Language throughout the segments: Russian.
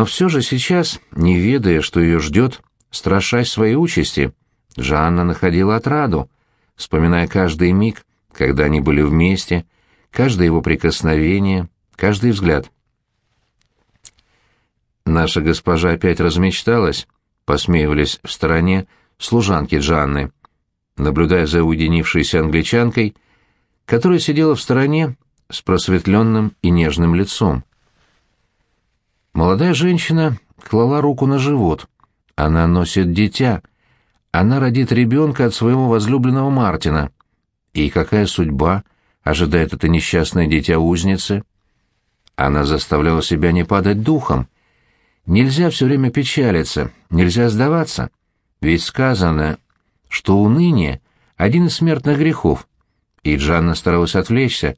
Но все же сейчас, не ведая, что ее ждет, страшась своей участи, Жанна находила отраду, вспоминая каждый миг, когда они были вместе, каждое его прикосновение, каждый взгляд. Наша госпожа опять размечталась, посмеивались в стороне служанки Джанны. Наблюдая за уединившейся англичанкой, которая сидела в стороне с просветленным и нежным лицом. Молодая женщина клала руку на живот. Она носит дитя. Она родит ребенка от своего возлюбленного Мартина. И какая судьба ожидает это несчастное дитя узницы? Она заставляла себя не падать духом. Нельзя все время печалиться, нельзя сдаваться. Ведь сказано, что уныние — один из смертных грехов. И Джанна старалась отвлечься,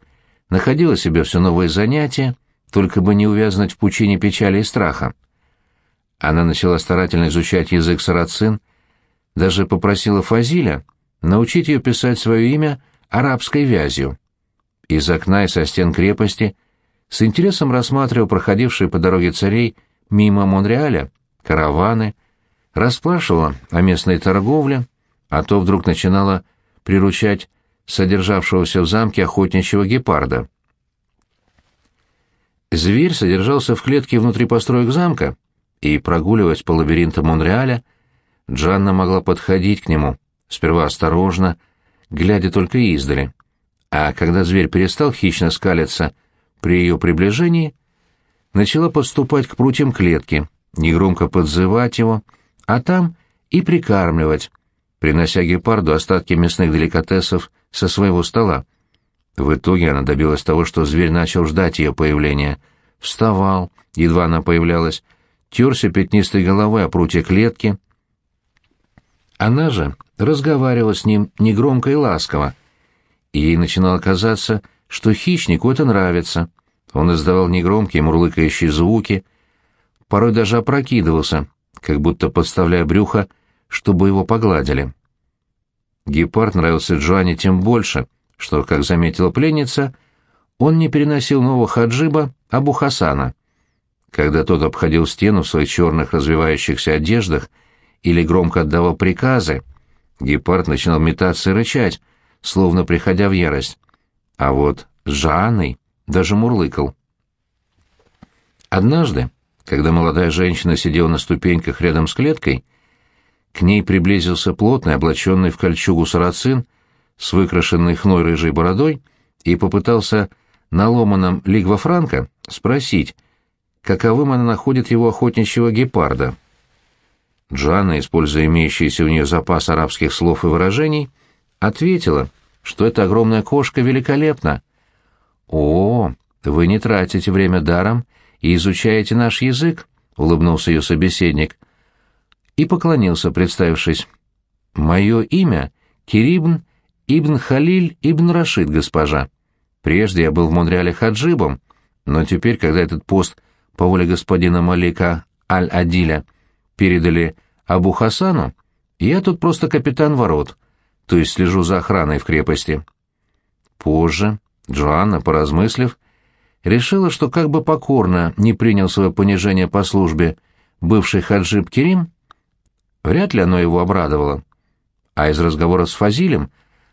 находила себе все новые занятия, только бы не увязнуть в пучине печали и страха. Она начала старательно изучать язык сарацин, даже попросила Фазиля научить ее писать свое имя арабской вязью. Из окна и со стен крепости с интересом рассматривал проходившие по дороге царей мимо Монреаля караваны, расспрашивала о местной торговле, а то вдруг начинала приручать содержавшегося в замке охотничьего гепарда. Зверь содержался в клетке внутри построек замка, и, прогуливаясь по лабиринтам Монреаля, Джанна могла подходить к нему, сперва осторожно, глядя только издали. А когда зверь перестал хищно скалиться при ее приближении, начала подступать к прутьям клетки, негромко подзывать его, а там и прикармливать, принося гепарду остатки мясных деликатесов со своего стола. В итоге она добилась того, что зверь начал ждать ее появления. Вставал, едва она появлялась, терся пятнистой головой о прутья клетки. Она же разговаривала с ним негромко и ласково, и ей начинало казаться, что хищнику это нравится. Он издавал негромкие мурлыкающие звуки, порой даже опрокидывался, как будто подставляя брюхо, чтобы его погладили. Гепард нравился Джоанне тем больше, что, как заметила пленница, он не переносил нового хаджиба Абу Хасана. Когда тот обходил стену в своих черных развивающихся одеждах или громко отдавал приказы, гепард начинал метаться и рычать, словно приходя в ярость. А вот Жанной даже мурлыкал. Однажды, когда молодая женщина сидела на ступеньках рядом с клеткой, к ней приблизился плотный, облаченный в кольчугу сарацин, с выкрашенной хной рыжей бородой, и попытался на ломаном лигва франка спросить, каковым она находит его охотничьего гепарда. Джанна, используя имеющийся у нее запас арабских слов и выражений, ответила, что эта огромная кошка великолепна. «О, вы не тратите время даром и изучаете наш язык», — улыбнулся ее собеседник. И поклонился, представившись. «Мое имя — Кирибн Ибн Халиль Ибн Рашид, госпожа. Прежде я был в Монреале хаджибом, но теперь, когда этот пост по воле господина Малика Аль-Адиля передали Абу Хасану, я тут просто капитан ворот, то есть слежу за охраной в крепости. Позже Джоанна, поразмыслив, решила, что как бы покорно не принял свое понижение по службе бывший хаджиб Керим, вряд ли оно его обрадовало. А из разговора с Фазилем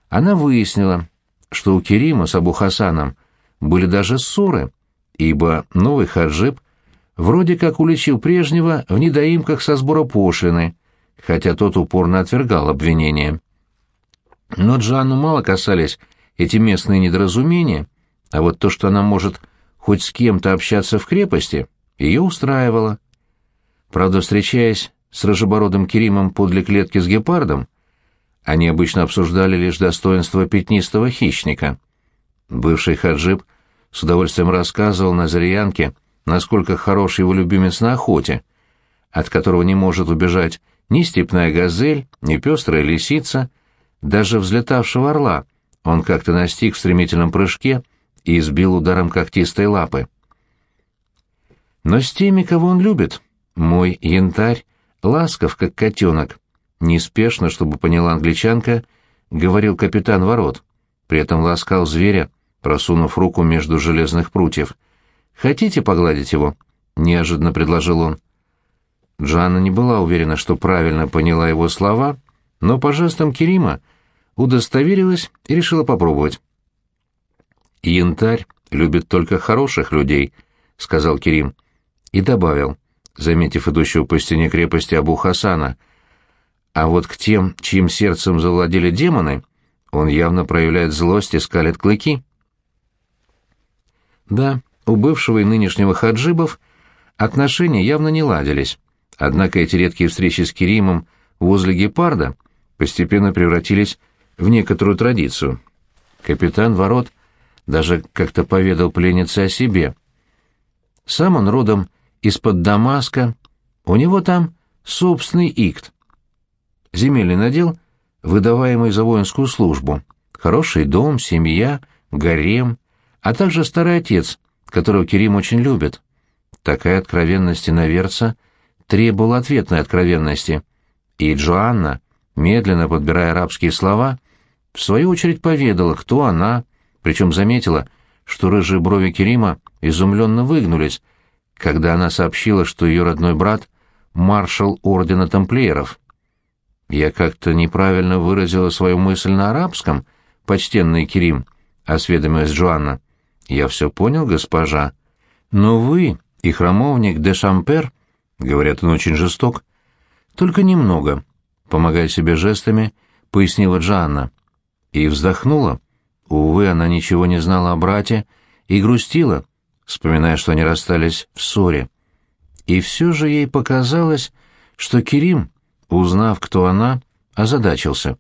она выяснила, что у Керима с Абу Хасаном были даже ссоры, ибо новый хаджиб вроде как уличил прежнего в недоимках со сбора пошлины, хотя тот упорно отвергал обвинения. Но Джанну мало касались эти местные недоразумения, а вот то, что она может хоть с кем-то общаться в крепости, ее устраивало. Правда, встречаясь с рыжебородым Керимом подле клетки с гепардом, они обычно обсуждали лишь достоинство пятнистого хищника. Бывший хаджиб с удовольствием рассказывал Назарьянке, насколько хорош его любимец на охоте, от которого не может убежать ни степная газель, ни пестрая лисица, даже взлетавшего орла он как-то настиг в стремительном прыжке и избил ударом когтистой лапы. Но с теми, кого он любит, мой янтарь ласков, как котенок, Неспешно, чтобы поняла англичанка, говорил капитан ворот. При этом ласкал зверя, просунув руку между железных прутьев. «Хотите погладить его?» неожиданно предложил он. Джанна не была уверена, что правильно поняла его слова, но по жестам Керима удостоверилась и решила попробовать. «Янтарь любит только хороших людей», — сказал Керим, и добавил, заметив идущего по стене крепости Абу Хасана, «а вот к тем, чьим сердцем завладели демоны, он явно проявляет злость и скалит клыки». Да, у бывшего и нынешнего хаджибов отношения явно не ладились, однако эти редкие встречи с Керимом возле гепарда постепенно превратились в некоторую традицию. Капитан ворот даже как-то поведал пленнице о себе. Сам он родом из-под Дамаска, у него там собственный икт. Земельный надел, выдаваемый за воинскую службу, хороший дом, семья, гарем, а также старый отец, которого Керим очень любит. Такая откровенность иноверца требовала ответной откровенности, и Джоанна, медленно подбирая арабские слова, в свою очередь поведала, кто она, причем заметила, что рыжие брови Керима изумленно выгнулись, когда она сообщила, что ее родной брат — маршал Ордена Тамплиеров. «Я как-то неправильно выразила свою мысль на арабском, почтенный Керим», — осведомилась Джоанна. «Я все понял, госпожа. Но вы и храмовник де Шампер, говорят, он очень жесток, только немного, помогая себе жестами, пояснила Джанна. И вздохнула. Увы, она ничего не знала о брате и грустила, вспоминая, что они расстались в ссоре. И все же ей показалось, что Керим, узнав, кто она, озадачился.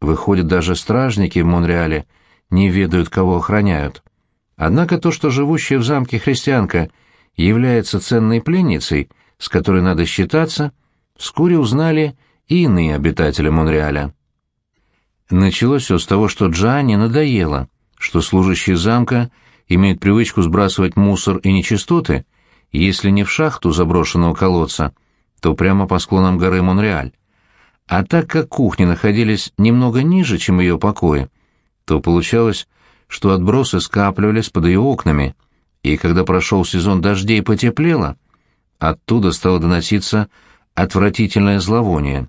Выходит, даже стражники в Монреале не ведают, кого охраняют. Однако то, что живущая в замке христианка является ценной пленницей, с которой надо считаться, вскоре узнали и иные обитатели Монреаля. Началось все с того, что Джанне надоело, что служащие замка имеют привычку сбрасывать мусор и нечистоты, если не в шахту заброшенного колодца, то прямо по склонам горы Монреаль. А так как кухни находились немного ниже, чем ее покои, то получалось, что отбросы скапливались под ее окнами, и когда прошел сезон дождей и потеплело, оттуда стало доноситься отвратительное зловоние.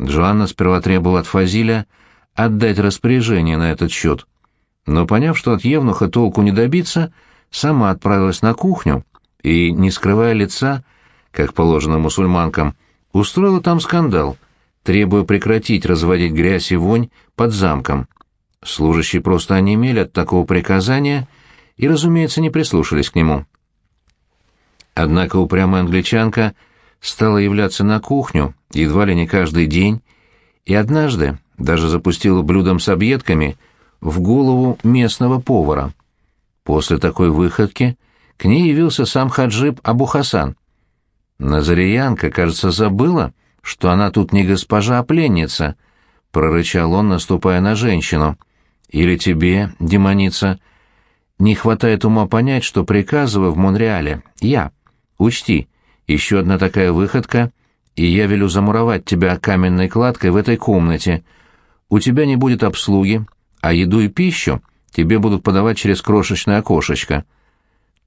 Джоанна сперва требовала от Фазиля отдать распоряжение на этот счет, но, поняв, что от Евнуха толку не добиться, сама отправилась на кухню и, не скрывая лица, как положено мусульманкам, устроила там скандал, требуя прекратить разводить грязь и вонь под замком. Служащие просто онемели от такого приказания и, разумеется, не прислушались к нему. Однако упрямая англичанка стала являться на кухню едва ли не каждый день, и однажды даже запустила блюдом с объедками в голову местного повара. После такой выходки к ней явился сам Хаджиб Абу Хасан. Назариянка, кажется, забыла, что она тут не госпожа, а пленница, прорычал он, наступая на женщину. Или тебе, демоница, не хватает ума понять, что приказываю в Монреале я. Учти, еще одна такая выходка, и я велю замуровать тебя каменной кладкой в этой комнате. У тебя не будет обслуги, а еду и пищу тебе будут подавать через крошечное окошечко.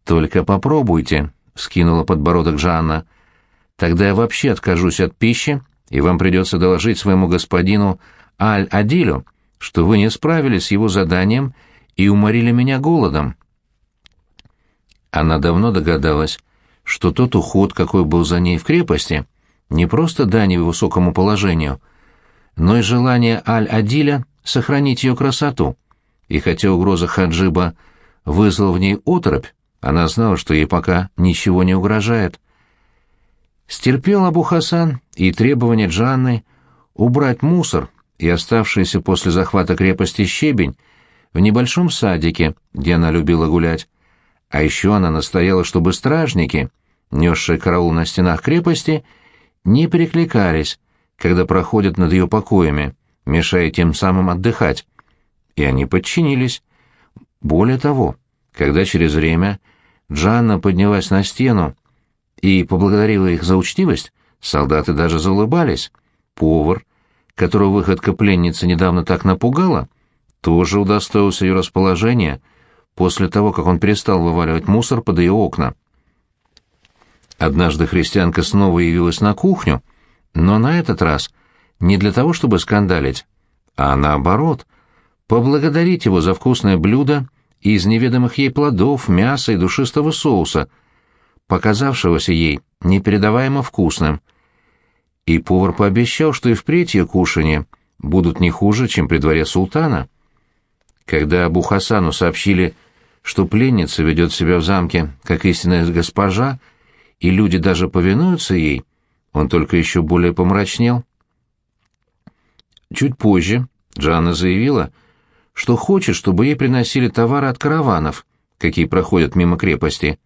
Только попробуйте, — скинула подбородок Жанна. Тогда я вообще откажусь от пищи, и вам придется доложить своему господину Аль-Адилю, что вы не справились с его заданием и уморили меня голодом. Она давно догадалась, что тот уход, какой был за ней в крепости, не просто дань высокому положению, но и желание Аль-Адиля сохранить ее красоту. И хотя угроза Хаджиба вызвала в ней оторопь, она знала, что ей пока ничего не угрожает. Стерпел Абу Хасан и требования Джанны убрать мусор и оставшийся после захвата крепости щебень в небольшом садике, где она любила гулять. А еще она настояла, чтобы стражники, несшие караул на стенах крепости, не перекликались, когда проходят над ее покоями, мешая тем самым отдыхать. И они подчинились. Более того, когда через время Джанна поднялась на стену и поблагодарила их за учтивость, солдаты даже заулыбались. Повар, которого выходка пленницы недавно так напугала, тоже удостоился ее расположения после того, как он перестал вываливать мусор под ее окна. Однажды христианка снова явилась на кухню, но на этот раз не для того, чтобы скандалить, а наоборот, поблагодарить его за вкусное блюдо из неведомых ей плодов, мяса и душистого соуса, показавшегося ей непередаваемо вкусным. И повар пообещал, что и впредь ее кушанья будут не хуже, чем при дворе султана. Когда Абу Хасану сообщили, что пленница ведет себя в замке как истинная госпожа, и люди даже повинуются ей, он только еще более помрачнел. Чуть позже Джанна заявила, что хочет, чтобы ей приносили товары от караванов, какие проходят мимо крепости.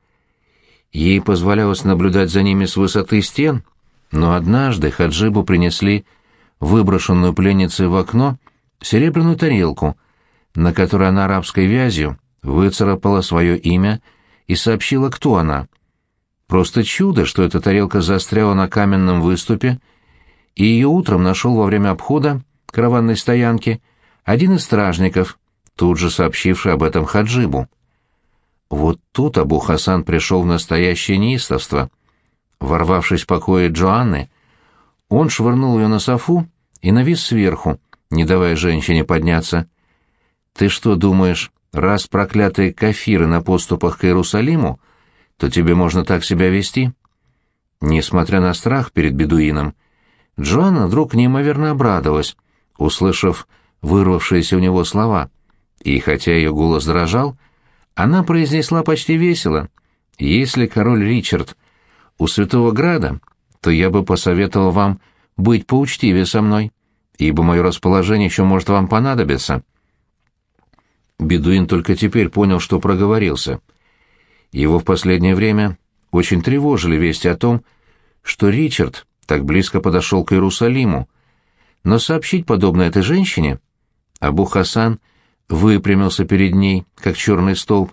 Ей позволялось наблюдать за ними с высоты стен, но однажды Хаджибу принесли выброшенную пленницей в окно серебряную тарелку, на которой она арабской вязью выцарапала свое имя и сообщила, кто она. Просто чудо, что эта тарелка застряла на каменном выступе, и ее утром нашел во время обхода караванной стоянки один из стражников, тут же сообщивший об этом Хаджибу. Вот тут Абу Хасан пришел в настоящее неистовство. Ворвавшись в покое Джоанны, он швырнул ее на софу и навис сверху, не давая женщине подняться. «Ты что думаешь, раз проклятые кафиры на подступах к Иерусалиму, то тебе можно так себя вести?» Несмотря на страх перед бедуином, Джоанна вдруг неимоверно обрадовалась, услышав вырвавшиеся у него слова, и хотя ее голос дрожал, она произнесла почти весело, «Если король Ричард у Святого Града, то я бы посоветовал вам быть поучтивее со мной, ибо мое расположение еще может вам понадобиться». Бедуин только теперь понял, что проговорился. Его в последнее время очень тревожили вести о том, что Ричард так близко подошел к Иерусалиму, но сообщить подобное этой женщине Абу Хасан выпрямился перед ней, как черный столб.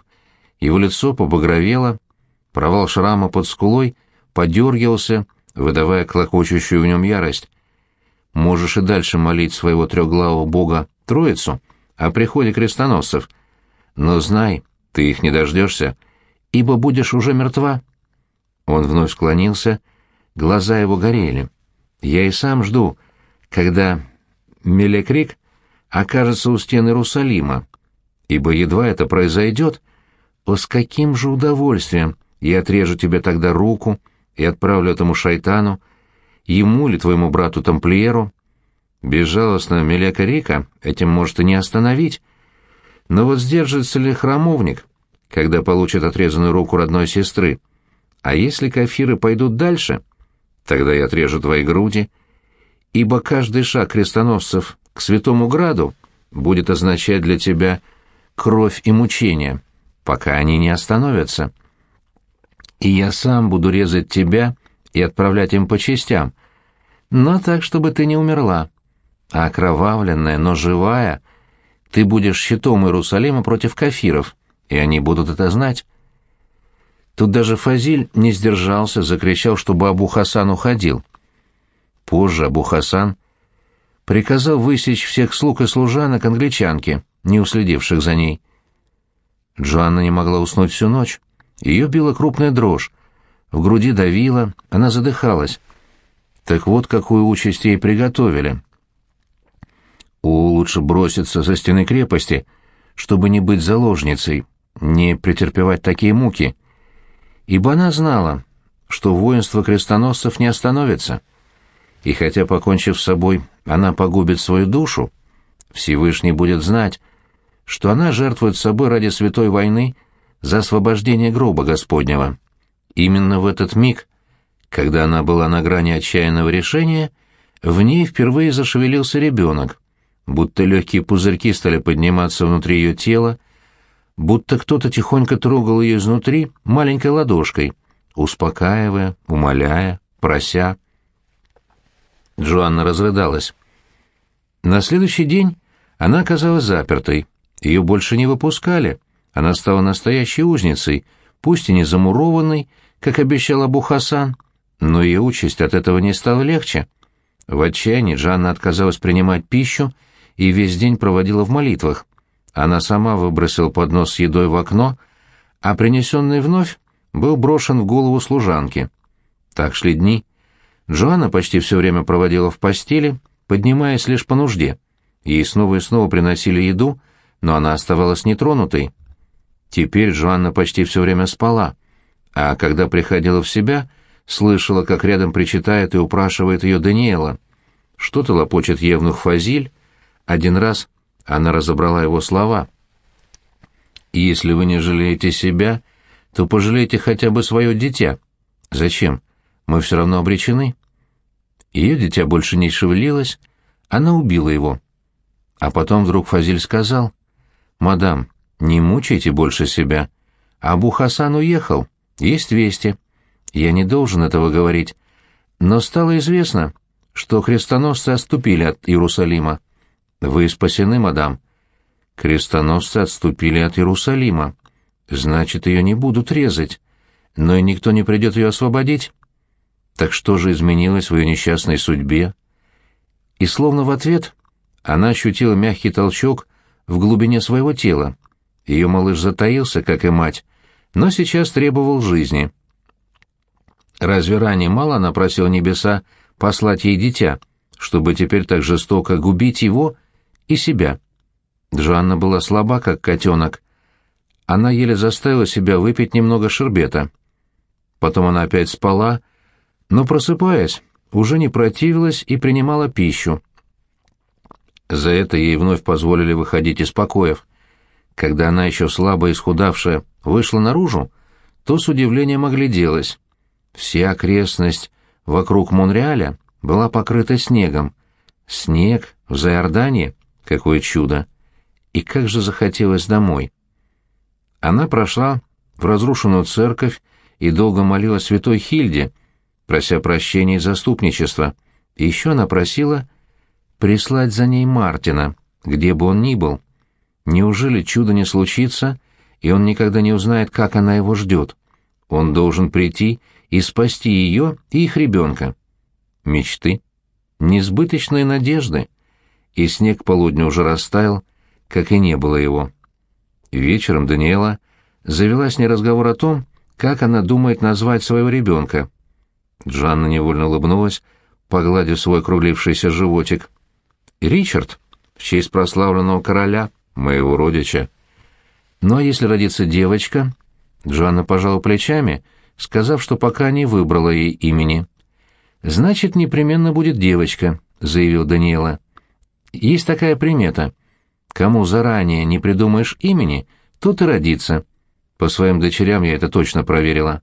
Его лицо побагровело, провал шрама под скулой подергивался, выдавая клокочущую в нем ярость. Можешь и дальше молить своего трехглавого бога Троицу о приходе крестоносцев, но знай, ты их не дождешься, ибо будешь уже мертва. Он вновь склонился, глаза его горели. Я и сам жду, когда Мелекрик окажется у стен Иерусалима, ибо едва это произойдет, о, с каким же удовольствием я отрежу тебе тогда руку и отправлю этому шайтану, ему или твоему брату-тамплиеру. Безжалостно Мелека Рика этим может и не остановить. Но вот сдержится ли храмовник, когда получит отрезанную руку родной сестры? А если кафиры пойдут дальше, тогда я отрежу твои груди, ибо каждый шаг крестоносцев к Святому Граду будет означать для тебя кровь и мучения, пока они не остановятся. И я сам буду резать тебя и отправлять им по частям, но так, чтобы ты не умерла. А окровавленная, но живая, ты будешь щитом Иерусалима против кафиров, и они будут это знать. Тут даже Фазиль не сдержался, закричал, чтобы Абу Хасан уходил. Позже Абу Хасан приказал высечь всех слуг и служанок англичанки, не уследивших за ней. Джоанна не могла уснуть всю ночь. Ее била крупная дрожь. В груди давила, она задыхалась. Так вот, какую участь ей приготовили. У лучше броситься за стены крепости, чтобы не быть заложницей, не претерпевать такие муки. Ибо она знала, что воинство крестоносцев не остановится. И хотя, покончив с собой, она погубит свою душу, Всевышний будет знать, что она жертвует собой ради святой войны за освобождение гроба Господнего. Именно в этот миг, когда она была на грани отчаянного решения, в ней впервые зашевелился ребенок, будто легкие пузырьки стали подниматься внутри ее тела, будто кто-то тихонько трогал ее изнутри маленькой ладошкой, успокаивая, умоляя, прося. Джоанна разрыдалась. На следующий день она оказалась запертой. Ее больше не выпускали. Она стала настоящей узницей, пусть и не замурованной, как обещал Абу Хасан, но ее участь от этого не стала легче. В отчаянии Джанна отказалась принимать пищу и весь день проводила в молитвах. Она сама выбросила поднос с едой в окно, а принесенный вновь был брошен в голову служанки. Так шли дни. Джоанна почти все время проводила в постели, поднимаясь лишь по нужде. Ей снова и снова приносили еду, но она оставалась нетронутой. Теперь Джоанна почти все время спала, а когда приходила в себя, слышала, как рядом причитает и упрашивает ее Даниэла. Что-то лопочет Евнух Фазиль. Один раз она разобрала его слова. «Если вы не жалеете себя, то пожалейте хотя бы свое дитя. Зачем? Мы все равно обречены». Ее дитя больше не шевелилось, она убила его. А потом вдруг Фазиль сказал, «Мадам, не мучайте больше себя. Абу Хасан уехал, есть вести. Я не должен этого говорить. Но стало известно, что крестоносцы отступили от Иерусалима. Вы спасены, мадам. Крестоносцы отступили от Иерусалима. Значит, ее не будут резать. Но и никто не придет ее освободить. Так что же изменилось в ее несчастной судьбе? И словно в ответ она ощутила мягкий толчок в глубине своего тела. Ее малыш затаился, как и мать, но сейчас требовал жизни. Разве ранее мало она просила небеса послать ей дитя, чтобы теперь так жестоко губить его и себя? Джоанна была слаба, как котенок. Она еле заставила себя выпить немного шербета. Потом она опять спала, но, просыпаясь, уже не противилась и принимала пищу. За это ей вновь позволили выходить из покоев. Когда она еще слабо исхудавшая вышла наружу, то с удивлением огляделась. Вся окрестность вокруг Монреаля была покрыта снегом. Снег в Зайордании — какое чудо! И как же захотелось домой! Она прошла в разрушенную церковь и долго молилась святой Хильде, прося прощения и заступничества. Еще она просила прислать за ней Мартина, где бы он ни был. Неужели чудо не случится, и он никогда не узнает, как она его ждет? Он должен прийти и спасти ее и их ребенка. Мечты, несбыточные надежды. И снег полудню уже растаял, как и не было его. Вечером Даниэла завела с ней разговор о том, как она думает назвать своего ребенка. Джанна невольно улыбнулась, погладив свой круглившийся животик. Ричард, в честь прославленного короля, моего родича. Ну а если родится девочка? Джанна пожала плечами, сказав, что пока не выбрала ей имени. Значит, непременно будет девочка, заявил Даниэла. Есть такая примета. Кому заранее не придумаешь имени, тот и родится. По своим дочерям я это точно проверила.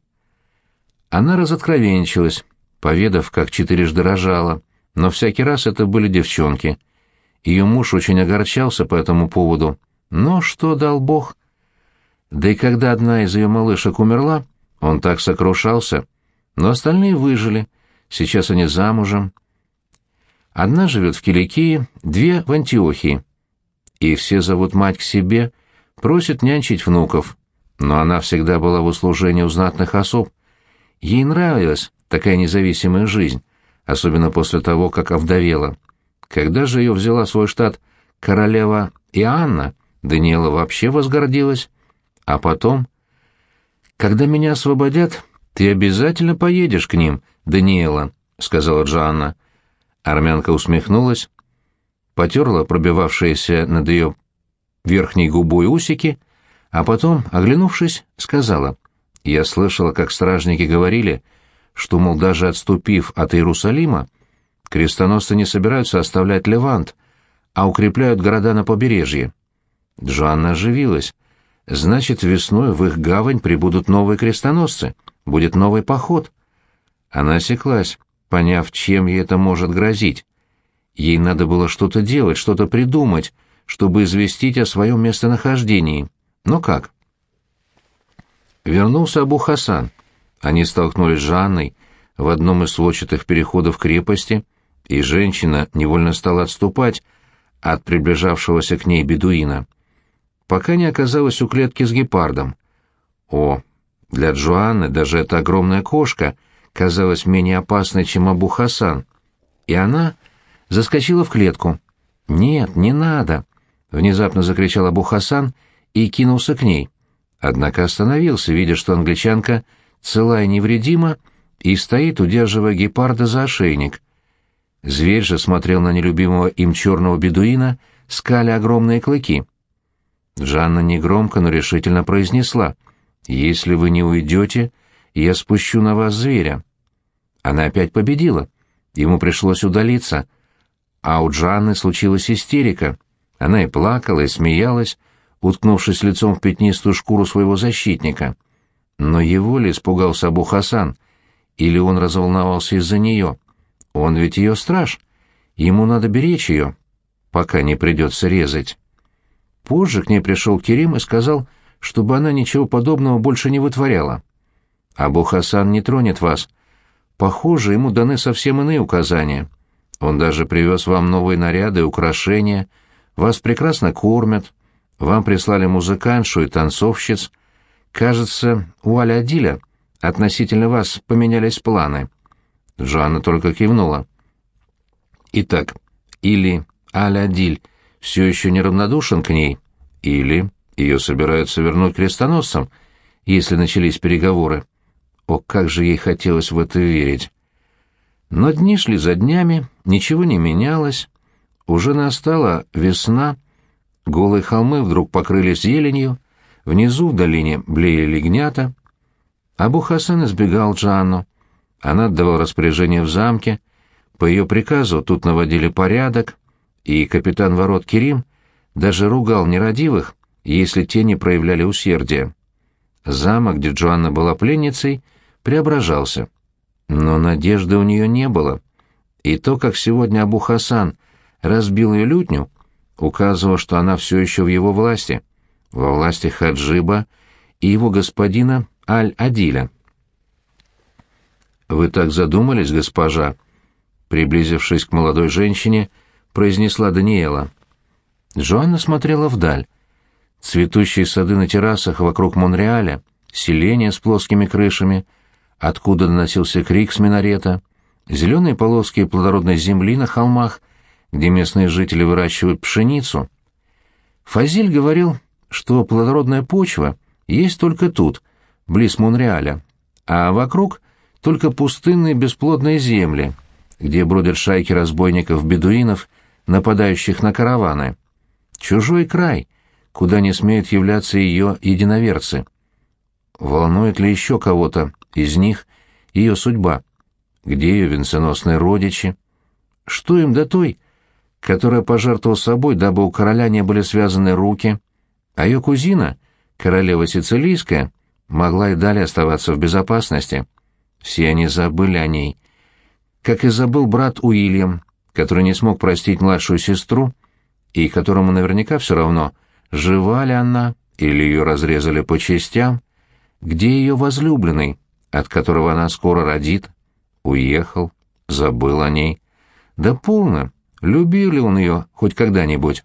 Она разоткровенчилась, поведав, как четырежды рожала, но всякий раз это были девчонки. Ее муж очень огорчался по этому поводу, но что дал Бог? Да и когда одна из ее малышек умерла, он так сокрушался, но остальные выжили, сейчас они замужем. Одна живет в Киликии, две в Антиохии. И все зовут мать к себе, просят нянчить внуков, но она всегда была в услужении у знатных особ. Ей нравилась такая независимая жизнь, особенно после того, как овдовела. Когда же ее взяла свой штат королева Иоанна, Даниэла вообще возгордилась. А потом... «Когда меня освободят, ты обязательно поедешь к ним, Даниэла», — сказала Джоанна. Армянка усмехнулась, потерла пробивавшиеся над ее верхней губой усики, а потом, оглянувшись, сказала, «Я слышала, как стражники говорили, что, мол, даже отступив от Иерусалима, крестоносцы не собираются оставлять Левант, а укрепляют города на побережье». Джоанна оживилась. «Значит, весной в их гавань прибудут новые крестоносцы, будет новый поход». Она осеклась, поняв, чем ей это может грозить. Ей надо было что-то делать, что-то придумать, чтобы известить о своем местонахождении. Но как? Вернулся Абу Хасан. Они столкнулись с Жанной в одном из сводчатых переходов крепости, и женщина невольно стала отступать от приближавшегося к ней бедуина, пока не оказалась у клетки с гепардом. О, для Джоанны даже эта огромная кошка казалась менее опасной, чем Абу Хасан, и она заскочила в клетку. «Нет, не надо!» — внезапно закричал Абу Хасан и кинулся к ней. Однако остановился, видя, что англичанка цела и невредима, и стоит, удерживая гепарда за ошейник. Зверь же смотрел на нелюбимого им черного бедуина, скаля огромные клыки. Жанна негромко, но решительно произнесла, «Если вы не уйдете, я спущу на вас зверя». Она опять победила. Ему пришлось удалиться. А у Джанны случилась истерика. Она и плакала, и смеялась, уткнувшись лицом в пятнистую шкуру своего защитника. Но его ли испугался Абу Хасан? Или он разволновался из-за нее? Он ведь ее страж. Ему надо беречь ее, пока не придется резать. Позже к ней пришел Керим и сказал, чтобы она ничего подобного больше не вытворяла. Абу Хасан не тронет вас. Похоже, ему даны совсем иные указания. Он даже привез вам новые наряды и украшения, вас прекрасно кормят, вам прислали музыкантшу и танцовщиц. Кажется, у Аля-Адиля относительно вас поменялись планы. Жанна только кивнула. Итак, или Аля-Адиль все еще неравнодушен к ней, или ее собираются вернуть крестоносцам, если начались переговоры. О, как же ей хотелось в это верить! Но дни шли за днями, ничего не менялось. Уже настала весна, голые холмы вдруг покрылись зеленью, внизу в долине блеяли гнята. Абу Хасан избегал Джанну. Она отдавала распоряжение в замке, по ее приказу тут наводили порядок, и капитан ворот Керим даже ругал нерадивых, если те не проявляли усердия. Замок, где Джоанна была пленницей, преображался. Но надежды у нее не было. И то, как сегодня Абу Хасан разбил ее лютню, указывало, что она все еще в его власти, во власти Хаджиба и его господина Аль-Адиля. «Вы так задумались, госпожа?» Приблизившись к молодой женщине, произнесла Даниэла. Джоанна смотрела вдаль. Цветущие сады на террасах вокруг Монреаля, селения с плоскими крышами, откуда доносился крик с минарета, зеленые полоски плодородной земли на холмах, где местные жители выращивают пшеницу. Фазиль говорил, что плодородная почва есть только тут, близ Монреаля, а вокруг только пустынные бесплодные земли, где бродят шайки разбойников-бедуинов, нападающих на караваны. Чужой край, куда не смеют являться ее единоверцы. Волнует ли еще кого-то из них ее судьба? Где ее венценосные родичи? Что им до той, которая пожертвовала собой, дабы у короля не были связаны руки, а ее кузина, королева Сицилийская, могла и далее оставаться в безопасности? Все они забыли о ней. Как и забыл брат Уильям, который не смог простить младшую сестру, и которому наверняка все равно, жива ли она или ее разрезали по частям, где ее возлюбленный, от которого она скоро родит, уехал, забыл о ней. Да полно, любил ли он ее хоть когда-нибудь?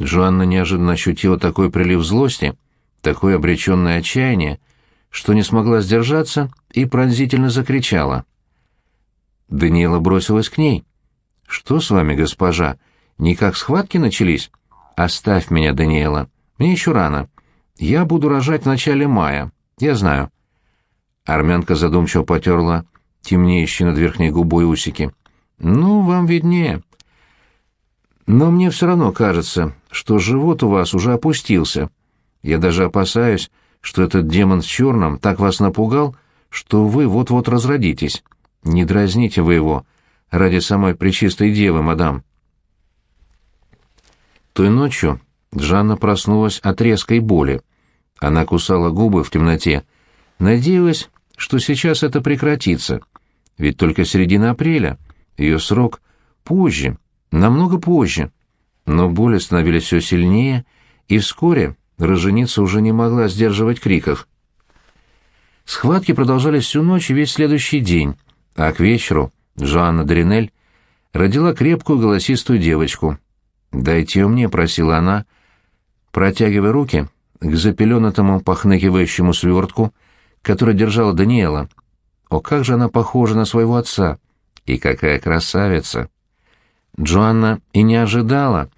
Джоанна неожиданно ощутила такой прилив злости, такое обреченное отчаяние, что не смогла сдержаться и пронзительно закричала. Даниэла бросилась к ней. «Что с вами, госпожа? Никак схватки начались? Оставь меня, Даниэла. Мне еще рано. Я буду рожать в начале мая. Я знаю». Армянка задумчиво потерла темнеющие над верхней губой усики. «Ну, вам виднее. Но мне все равно кажется, что живот у вас уже опустился. Я даже опасаюсь, что этот демон в черном так вас напугал, что вы вот-вот разродитесь. Не дразните вы его ради самой Пречистой Девы, мадам. Той ночью Джанна проснулась от резкой боли. Она кусала губы в темноте, надеялась, что сейчас это прекратится. Ведь только середина апреля, ее срок позже, намного позже. Но боли становились все сильнее, и вскоре роженица уже не могла сдерживать криков. Схватки продолжались всю ночь и весь следующий день, а к вечеру Жанна Дринель родила крепкую голосистую девочку. «Дайте ее мне», — просила она, протягивая руки к запеленатому похныкивающему свертку, который держала Даниэла. О, как же она похожа на своего отца! И какая красавица! Джоанна и не ожидала,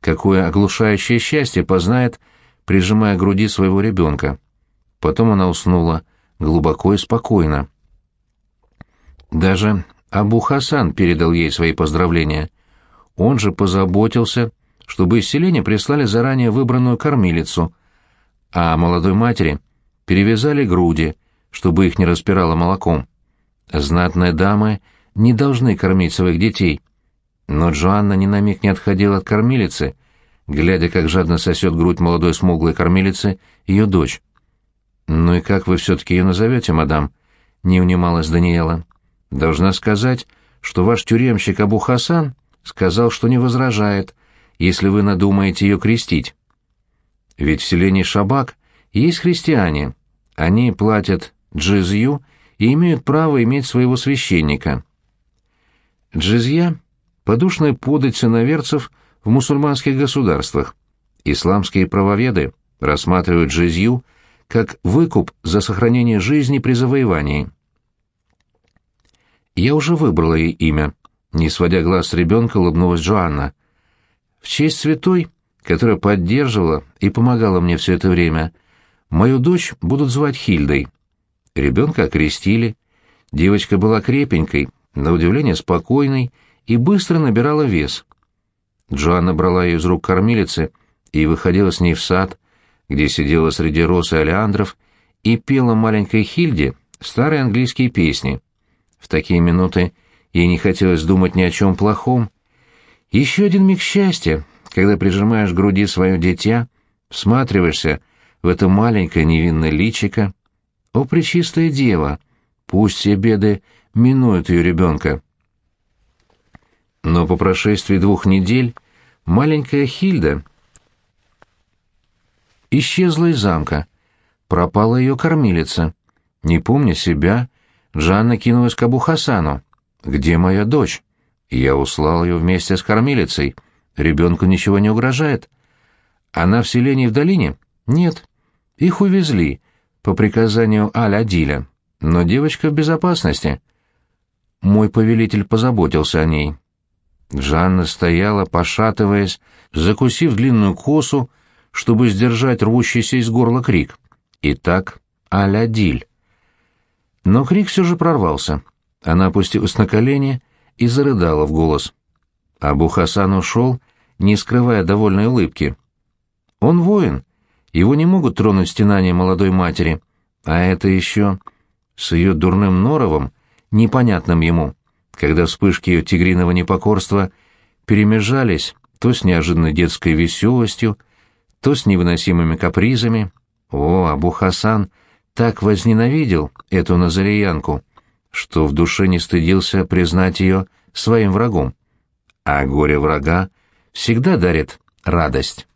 какое оглушающее счастье познает, прижимая к груди своего ребенка. Потом она уснула, глубоко и спокойно, Даже Абу Хасан передал ей свои поздравления. Он же позаботился, чтобы из селения прислали заранее выбранную кормилицу, а молодой матери перевязали груди, чтобы их не распирало молоком. Знатные дамы не должны кормить своих детей. Но Джоанна ни на миг не отходила от кормилицы, глядя, как жадно сосет грудь молодой смуглой кормилицы ее дочь. «Ну и как вы все-таки ее назовете, мадам?» — не унималась Даниэла. «Должна сказать, что ваш тюремщик Абу Хасан сказал, что не возражает, если вы надумаете ее крестить. Ведь в селении Шабак есть христиане. Они платят джизью и имеют право иметь своего священника. Джизья — подушная подать сыноверцев в мусульманских государствах. Исламские правоведы рассматривают джизью как выкуп за сохранение жизни при завоевании. Я уже выбрала ей имя. Не сводя глаз с ребенка, улыбнулась Джоанна. В честь святой, которая поддерживала и помогала мне все это время, мою дочь будут звать Хильдой. Ребенка окрестили. Девочка была крепенькой, на удивление спокойной и быстро набирала вес. Джоанна брала ее из рук кормилицы и выходила с ней в сад, где сидела среди роз и олеандров и пела маленькой Хильде старые английские песни. В такие минуты ей не хотелось думать ни о чем плохом. Еще один миг счастья, когда прижимаешь к груди свое дитя, всматриваешься в это маленькое невинное личико. О, пречистая дева, пусть все беды минуют ее ребенка. Но по прошествии двух недель маленькая Хильда исчезла из замка. Пропала ее кормилица. Не помня себя, Жанна кинулась к Абу Хасану. «Где моя дочь?» Я услал ее вместе с кормилицей. Ребенку ничего не угрожает. Она в селении в долине? Нет. Их увезли по приказанию Аль-Адиля. Но девочка в безопасности. Мой повелитель позаботился о ней. Жанна стояла, пошатываясь, закусив длинную косу, чтобы сдержать рвущийся из горла крик. Итак, Аль-Адиль. Но крик все же прорвался. Она опустилась на колени и зарыдала в голос. Абу Хасан ушел, не скрывая довольной улыбки. Он воин, его не могут тронуть стенания молодой матери, а это еще с ее дурным норовом, непонятным ему, когда вспышки ее тигриного непокорства перемежались то с неожиданной детской веселостью, то с невыносимыми капризами. О, Абу Хасан так возненавидел эту назариянку, что в душе не стыдился признать ее своим врагом. А горе врага всегда дарит радость.